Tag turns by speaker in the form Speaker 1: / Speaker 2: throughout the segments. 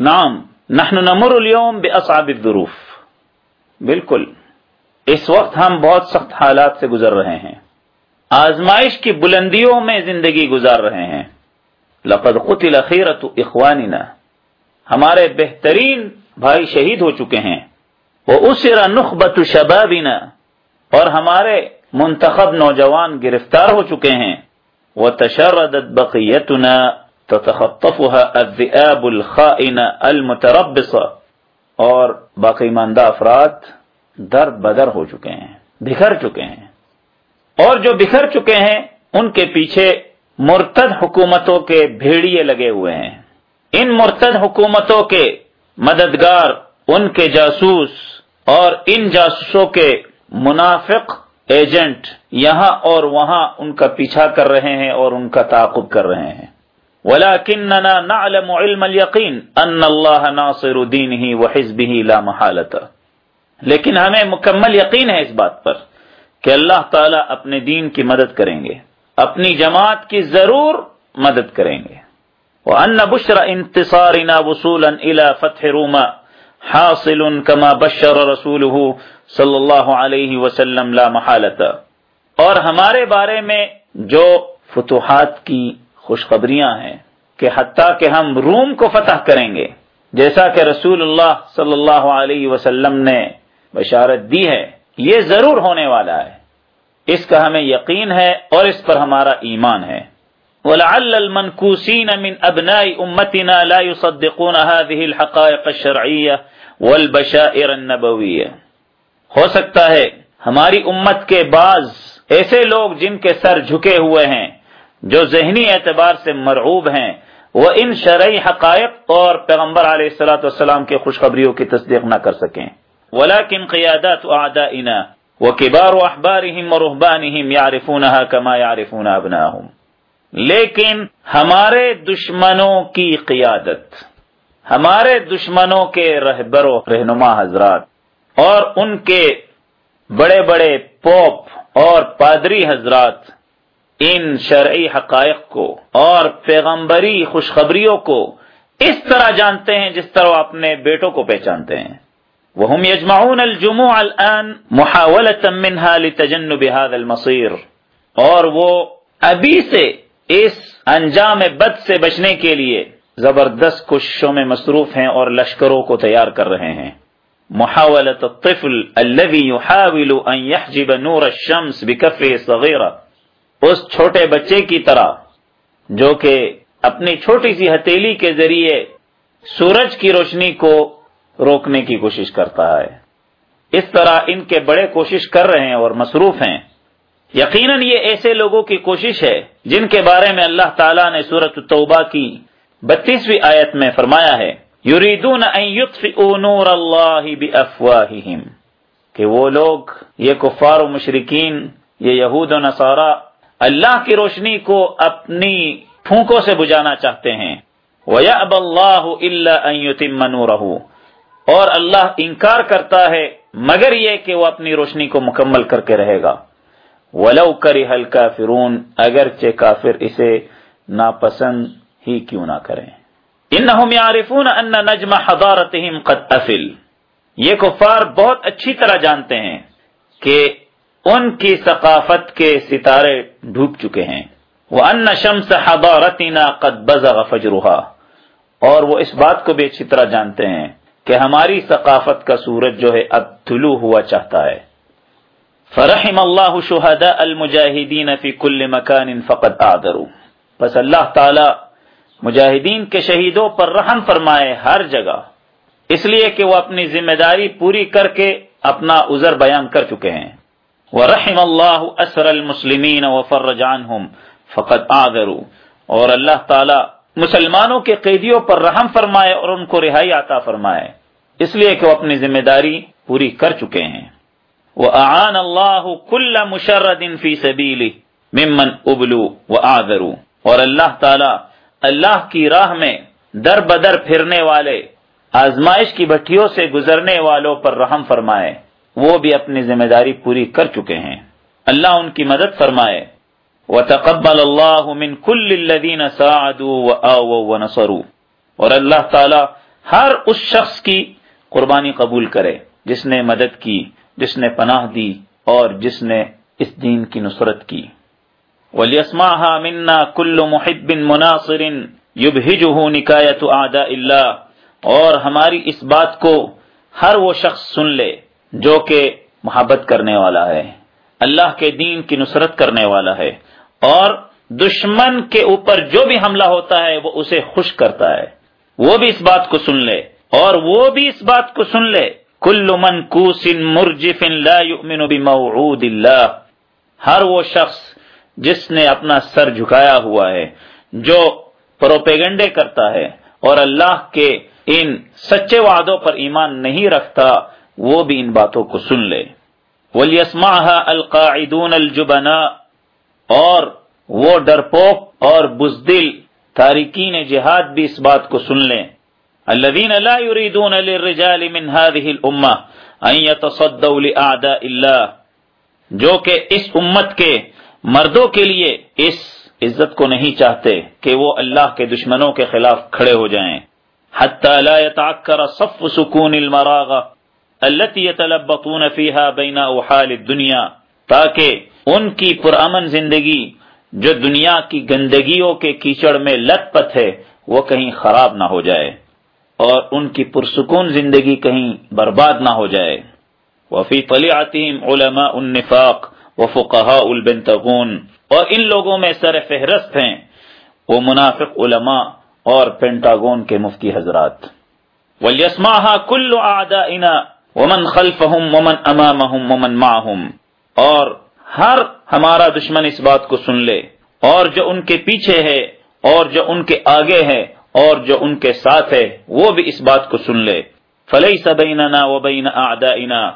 Speaker 1: نام نحن نمر اليوم باصعب الظروف. بالکل. اس وقت ہم بہت سخت حالات سے گزر رہے ہیں. آزمائش کی بلندیوں میں زندگی گزار رہے ہیں. لقد قتل خیرت اخواننا. ہمارے بہترین بھائی شہید ہو چکے ہیں. وہ اسرا نخبت شبابنا. اور ہمارے منتخب نوجوان گرفتار ہو چکے ہیں. وہ تشردت بقیتنا تتخطفها الذئاب الخائنة المتربصة اور باقی ماندہ افراد در بدر ہو چکے ہیں، بکھر چکے ہیں۔ اور جو بکھر چکے ہیں، ان کے پیچھے مرتد حکومتوں کے بھیڑیے لگے ہوئے ہیں۔ ان مرتد حکومتوں کے مددگار ان کے جاسوس اور ان جاسوسوں کے منافق ایجنٹ یہاں اور وہاں ان کا پیچھا کر رہے ہیں اور ان کا تعاقب کر رہے ہیں۔ ولكننا نعلم علم اليقين ان الله ناصر دينه وحزبه لا محاله لیکن ہمیں مکمل یقین ہے اس بات پر کہ اللہ تعالیٰ اپنے دین کی مدد کریں گے، اپنی جماعت کی ضرور مدد کریں گے۔ وان بشر انتصارنا وصولا الى فتح روما حاصل كما بشر رسوله صلی اللہ علیہ وسلم لا محالت اور ہمارے بارے میں جو فتوحات کی خوشخبریاں ہیں کہ حتیٰ کہ ہم روم کو فتح کریں گے۔ جیسا کہ رسول اللہ صلی اللہ علیہ وسلم نے بشارت دی ہے، یہ ضرور ہونے والا ہے۔ اس کا ہمیں یقین ہے اور اس پر ہمارا ایمان ہے۔ وَلَعَلَّ الْمَنْكُوسِينَ مِنْ أَبْنَاءِ أُمَّتِنَا لَا يُصَدِّقُونَ هَذِهِ الْحَقَائِقَ الشَّرْعِيَّةِ وَالْبَشَائِرَ النَّبَوِيَّةِ۔ ہو سکتا ہے ہماری امت کے بعض ایسے لوگ جن کے سر جھکے ہوئے ہیں جو ذہنی اعتبار سے مرعوب ہیں، وہ ان شرعی حقائق اور پیغمبر علیہ السلاۃ والسلام کی خوشخبریوں کی تصدیق نہ کر سکیں۔ ولاکن قیادت اعدائنا وکبار احبارهم ورهبانهم يعرفونها كما يعرفون ابناهم لیکن ہمارے دشمنوں کی قیادت، ہمارے دشمنوں کے رہبر و رہنما حضرات اور ان کے بڑے بڑے پوپ اور پادری حضرات ان شرعی حقائق کو اور پیغمبری خوشخبریوں کو اس طرح جانتے ہیں جس طرح وہ اپنے بیٹوں کو پہچانتے ہیں۔ وهم يجمعون الجموع الان محاولة منها لتجنب هذا المصير۔ اور وہ ابھی سے اس انجام بد سے بچنے کے لیے زبردست کوششوں میں مصروف ہیں اور لشکروں کو تیار کر رہے ہیں۔ محاولة الطفل الذي يحاول ان يحجب نور الشمس بكفه الصغيره اس چھوٹے بچے کی طرح، جو کہ اپنی چھوٹی سی ہتیلی کے ذریعے سورج کی روشنی کو روکنے کی کوشش کرتا ہے۔ اس طرح ان کے بڑے کوشش کر رہے ہیں اور مصروف ہیں۔ یقیناً یہ ایسے لوگوں کی کوشش ہے جن کے بارے میں اللہ تعالیٰ نے سورت توبہ کی بتیسویں آیت میں فرمایا ہے، یریدون ان نور اللہ کہ وہ لوگ، یہ کفار و مشرقین یہ یہود و نصارہ اللہ کی روشنی کو اپنی پھونکوں سے بجانا چاہتے ہیں۔ وَيَأْبَ اللَّهُ إِلَّا أَن يُتِمَّ نُورَهُ۔ اور اللہ انکار کرتا ہے، مگر یہ کہ وہ اپنی روشنی کو مکمل کر کے رہے گا۔ وَلَوْ كَرِهَ الْكَافِرُونَ، اگرچہ کافر اسے ناپسند ہی کیوں نہ کریں۔ انہم یعرفون ان نجم حضارتهم قد افل یہ کفار بہت اچھی طرح جانتے ہیں کہ ان کی ثقافت کے ستارے ڈوب چکے ہیں۔ وہ ان شمس حضارتنا قد بزغ فجرها۔ اور وہ اس بات کو بھی اچھی طرح جانتے ہیں کہ ہماری ثقافت کا سورج جو ہے اب طلوع ہوا چاہتا ہے۔ فرحم اللہ شہداء المجاہدین فی کل مکان فقد آدروا بس اللہ تعالی مجاہدین کے شہیدوں پر رحم فرمائے ہر جگہ۔ اس لیے کہ وہ اپنی ذمہ داری پوری کر کے اپنا عذر بیان کر چکے ہیں۔ ورحم اللہ اسر المسلمین وفرج عنہم فقط آذروا۔ اور اللہ تعالی مسلمانوں کے قیدیوں پر رحم فرمائے اور ان کو رہائی عطا فرمائے۔ اس لیے کہ وہ اپنی ذمہ داری پوری کر چکے ہیں۔ وہ آن وَأَعَانَ اللَّهُ كُلَّ مُشَرَّدٍ فِي سَبِيلِهِ مِمَّنْ اُبْلُوا وَآذَرُوا اور اللہ تعالی اللہ کی راہ میں در بدر پھرنے والے، آزمائش کی بھٹیوں سے گزرنے والوں پر رحم فرمائے۔ وہ بھی اپنی ذمہ داری پوری کر چکے ہیں۔ اللہ ان کی مدد فرمائے۔ وَتَقَبَّلَ اللَّهُ مِن كُلِّ الَّذِينَ سَاعَدُوا وَآوَوا اور اللہ تعالی ہر اس شخص کی قربانی قبول کرے جس نے مدد کی، جس نے پناہ دی اور جس نے اس دین کی نصرت کی۔ ولیسماها منا کل محب مناصر یبہجہ نکایت اعداء اللہ اور ہماری اس بات کو ہر وہ شخص سن لے جو کہ محبت کرنے والا ہے، اللہ کے دین کی نصرت کرنے والا ہے، اور دشمن کے اوپر جو بھی حملہ ہوتا ہے، وہ اسے خوش کرتا ہے۔ وہ بھی اس بات کو سن لے۔ اور وہ بھی اس بات کو سن لے۔ کل من کوسن مرجف لا یؤمن بموعود اللہ۔ ہر وہ شخص جس نے اپنا سر جھکایا ہوا ہے، جو پروپیگنڈے کرتا ہے، اور اللہ کے ان سچے وعدوں پر ایمان نہیں رکھتا وہ بھی ان باتوں کو سن لے۔ وَلْيَسْمَعْهَا الْقَاعِدُونَ الْجُبَنَاء اور وہ ڈرپوک اور بزدل تارکین جہاد بھی اس بات کو سن لیں۔ الذين لا يريدون للرجال من هذه الامه ان يتصدوا لاعداء الله، جو کہ اس امت کے مردوں کے لیے اس عزت کو نہیں چاہتے کہ وہ اللہ کے دشمنوں کے خلاف کھڑے ہو جائیں۔ حتى لا يتعكر صف سكون المراغه التي يتلبطون فيها بين اوحال الدنيا، تاکہ ان کی پرامن زندگی جو دنیا کی گندگیوں کے کیچڑ میں لت پت ہے، وہ کہیں خراب نہ ہو جائے اور ان کی پرسکون زندگی کہیں برباد نہ ہو جائے۔ وفی طلیعتہم علماء النفاق وفقہاء البنتغون اور ان لوگوں میں سر فہرست ہیں وہ منافق علماء اور پینٹاگون کے مفتی حضرات۔ وَلْيَسْمَعْهَا كُلُّ أَعْدَائِنَا وَمَنْ خَلْفَهُمْ وَمَنْ أَمَامَهُمْ وَمَنْ مَعَهُمْ اور ہر ہمارا دشمن اس بات کو سن لے۔ اور جو ان کے پیچھے ہے، اور جو ان کے آگے ہے، اور جو ان کے ساتھ ہے، وہ بھی اس بات کو سن لے۔ فلئی سبیننا و بین آدائنا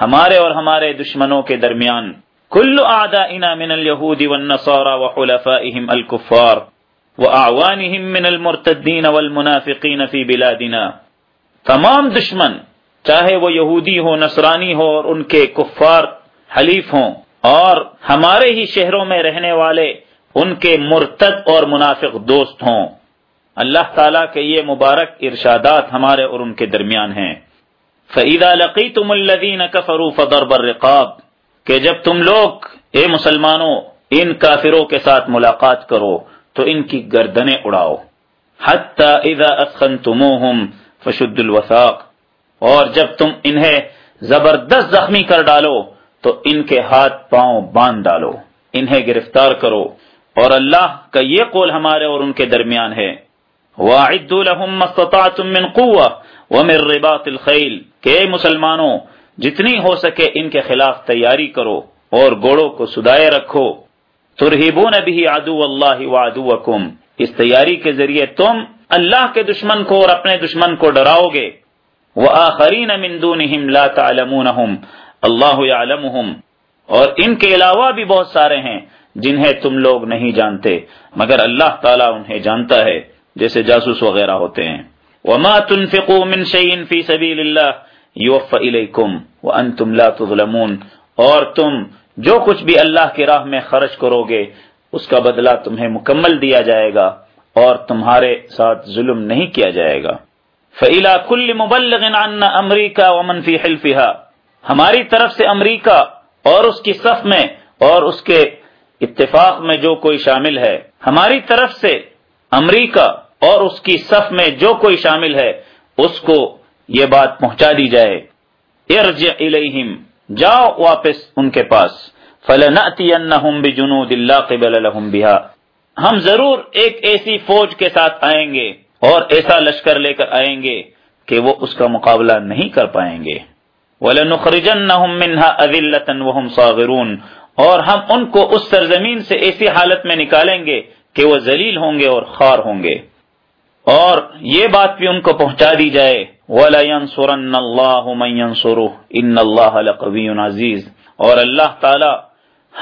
Speaker 1: ہمارے اور ہمارے دشمنوں کے درمیان۔ کل آدائنا من اليہود والنصارى وحلفائهم الكفار واعوانهم من المرتدین والمنافقین فی بلادنا۔ تمام دشمن چاہے وہ یہودی ہو نصرانی ہو اور ان کے کفار حلیف ہوں۔ اور ہمارے ہی شہروں میں رہنے والے ان کے مرتد اور منافق دوست ہوں۔ اللہ تعالیٰ کے یہ مبارک ارشادات ہمارے اور ان کے درمیان ہیں۔ فعیدہ لقی تم الدین کفرو فدر برقاب کہ جب تم لوگ، اے مسلمانوں، ان کافروں کے ساتھ ملاقات کرو، تو ان کی گردنیں اڑاؤ۔ حتی اذا اسخنتموہم فشد الوثاق۔ اور جب تم انہیں زبردست زخمی کر ڈالو، تو ان کے ہاتھ پاؤں باندھ ڈالو، انہیں گرفتار کرو۔ اور اللہ کا یہ قول ہمارے اور ان کے درمیان ہے۔ وَأَعِدُّوا لَهُمْ مَا اسْتَطَعْتُم مِّن قُوَّةٍ وَمِن رِّبَاطِ الْخَيْلِ۔ کہ مسلمانوں، جتنی ہو سکے ان کے خلاف تیاری کرو اور گھوڑوں کو سدائے رکھو۔ ترہبون به عدو اللہ وعدوکم اس تیاری کے ذریعے تم اللہ کے دشمن کو اور اپنے دشمن کو ڈراؤ گے۔ وآخرین من دونہم لا تعلمونہم، اللہ یعلمہم۔ اور ان کے علاوہ بھی بہت سارے ہیں جنہیں تم لوگ نہیں جانتے، مگر اللہ تعالیٰ انہیں جانتا ہے، جیسے جاسوس وغیرہ ہوتے ہیں۔ وما تنفقوا من شيء في سبيل الله يوفى اليكم وانتم لا تظلمون۔ اور تم جو کچھ بھی اللہ کی راہ میں خرچ کرو گے، اس کا بدلہ تمہیں مکمل دیا جائے گا اور تمہارے ساتھ ظلم نہیں کیا جائے گا۔ فَإِلَى كُلِّ مُبَلِّغٍ عَنَّ أَمْرِيكَا وَمَنْ فِي ہماری طرف سے امریکہ اور اس کی صف میں اور اس کے اتفاق میں جو کوئی شامل ہے ہماری طرف سے امریکہ اور اس کی صف میں جو کوئی شامل ہے اس کو یہ بات پہنچا دی جائے ارجع الیہم جاؤ واپس ان کے پاس فلنأتینہم بجنود لا قبل لهم بها ہم ضرور ایک ایسی فوج کے ساتھ آئیں گے اور ایسا لشکر لے کر آئیں گے کہ وہ اس کا مقابلہ نہیں کر پائیں گے۔ وَلَنُخْرِجَنَّهُم مِّنْهَا أَذِلَّةً وَهُمْ صَاغِرُونَ۔ اور ہم ان کو اس سرزمین سے ایسی حالت میں نکالیں گے کہ وہ ذلیل ہوں گے اور خار ہوں گے۔ اور یہ بات بھی ان کو پہنچا دی جائے۔ وَلَيَنْصُرَنَّ اللَّهُ مَنْ يَنْصُرُهُ۔ إِنَّ اللَّهَ لَقَوِيٌّ عَزِيزٌ۔ اور اللہ تعالی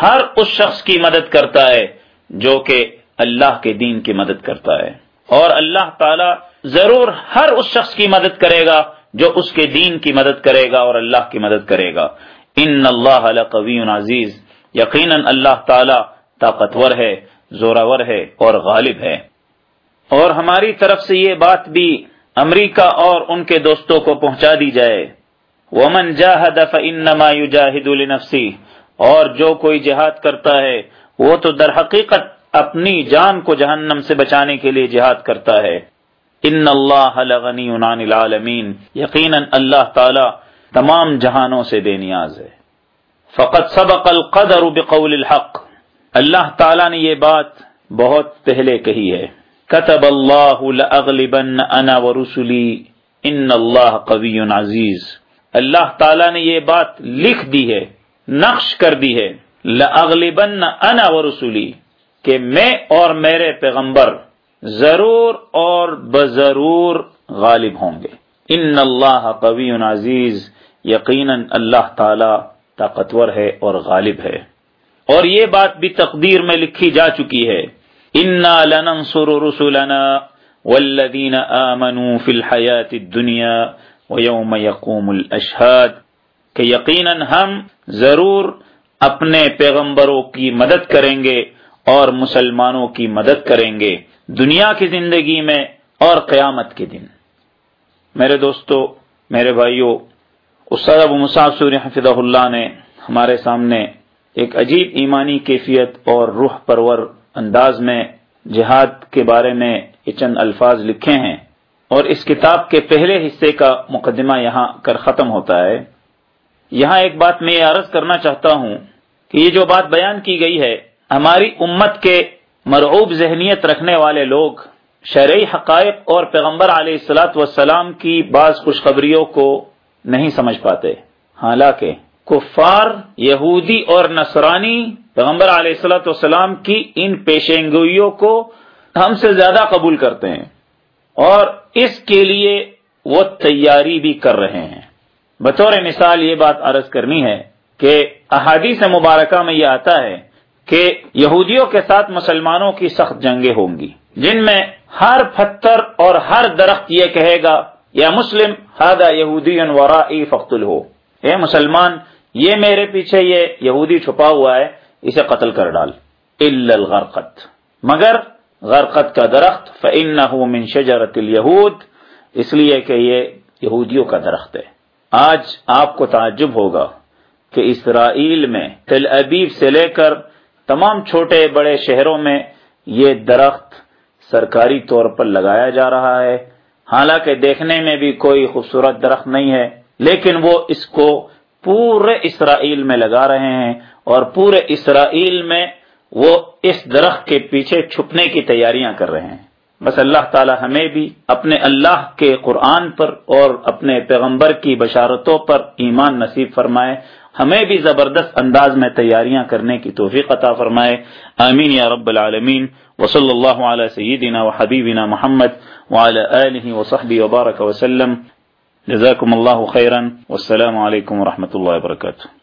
Speaker 1: ہر اس شخص کی مدد کرتا ہے جو کہ اللہ کے دین کی مدد کرتا ہے۔ اور اللہ تعالی ضرور ہر اس شخص کی مدد کرے گا جو اس کے دین کی مدد کرے گا اور اللہ کی مدد کرے گا۔ ان اللہ لقوی عزیز۔ یقیناً اللہ تعالی طاقتور ہے، زوراور ہے اور غالب ہے۔ اور ہماری طرف سے یہ بات بھی امریکہ اور ان کے دوستوں کو پہنچا دی جائے۔ ومن جاہد فانما یجاہد لنفسی اور جو کوئی جہاد کرتا ہے، وہ تو در حقیقت اپنی جان کو جہنم سے بچانے کے لیے جہاد کرتا ہے۔ ان اللہ لغنی عن العالمین۔ یقینا اللہ تعالی تمام جہانوں سے بے نیاز ہے۔ فقط سبق القدر بقول الحق۔ اللہ تعالی نے یہ بات بہت پہلے کہی ہے۔ كتب اللہ لأغلبن انا ورسلی۔ ان اللہ قوی عزیز۔ اللہ تعالی نے یہ بات لکھ دی ہے، نقش کر دی ہے۔ لأغلبن انا ورسلی۔ کہ میں اور میرے پیغمبر ضرور اور بضرور غالب ہوں گے۔ ان اللہ قوی عزیز، یقیناً اللہ تعالی طاقتور ہے اور غالب ہے۔ اور یہ بات بھی تقدیر میں لکھی جا چکی ہے۔ انا لننصر رسلنا والذین آمنوا فی الحیات الدنیا ویوم یقوم الاشہاد کہ یقیناً ہم ضرور اپنے پیغمبروں کی مدد کریں گے۔ اور مسلمانوں کی مدد کریں گے دنیا کی زندگی میں اور قیامت کے دن۔ میرے دوستو، میرے بھائیوں استاد ابو مصعب سوری حفظہ اللہ نے ہمارے سامنے ایک عجیب ایمانی کیفیت اور روح پرور انداز میں جہاد کے بارے میں یہ چند الفاظ لکھے ہیں اور اس کتاب کے پہلے حصے کا مقدمہ یہاں کر ختم ہوتا ہے۔ یہاں ایک بات میں یہ عرض کرنا چاہتا ہوں کہ یہ جو بات بیان کی گئی ہے ہماری امت کے مرعوب ذہنیت رکھنے والے لوگ، شرعی حقائق اور پیغمبر علیہ السلاۃ وسلام کی بعض خوشخبریوں کو نہیں سمجھ پاتے۔ حالانکہ کفار، یہودی اور نصرانی پیغمبر علیہ السلاۃ والسلام کی ان پیشنگوئیوں کو ہم سے زیادہ قبول کرتے ہیں اور اس کے لیے وہ تیاری بھی کر رہے ہیں۔ بطور مثال یہ بات عرض کرنی ہے کہ احادیث مبارکہ میں یہ آتا ہے کہ یہودیوں کے ساتھ مسلمانوں کی سخت جنگیں ہوں گی۔ جن میں ہر پتھر اور ہر درخت یہ کہے گا، یا مسلم ہادا یہودی ورائی فخل ہو اے مسلمان، یہ میرے پیچھے یہ یہودی چھپا ہوا ہے، اسے قتل کر ڈال۔ الغرقت۔ مگر غرقت کا درخت، فإنه من شجرت الیہود اس لیے کہ یہ یہودیوں کا درخت ہے۔ آج آپ کو تعجب ہوگا کہ اسرائیل میں تل ابیب سے لے کر تمام چھوٹے بڑے شہروں میں یہ درخت سرکاری طور پر لگایا جا رہا ہے۔ حالانکہ دیکھنے میں بھی کوئی خوبصورت درخت نہیں ہے، لیکن وہ اس کو پورے اسرائیل میں لگا رہے ہیں اور پورے اسرائیل میں وہ اس درخت کے پیچھے چھپنے کی تیاریاں کر رہے ہیں۔ بس اللہ تعالی ہمیں بھی اپنے اللہ کے قرآن پر اور اپنے پیغمبر کی بشارتوں پر ایمان نصیب فرمائے۔ ہمیں بھی زبردست انداز میں تیاریاں کرنے کی توفیق عطا فرمائے. آمین یا رب العالمین. وصلی اللہ علیہ سیدنا و حبیبنا محمد وعلى آله وصحبه وبارك وسلم. جزاكم الله خيرا والسلام عليكم ورحمة الله وبركاته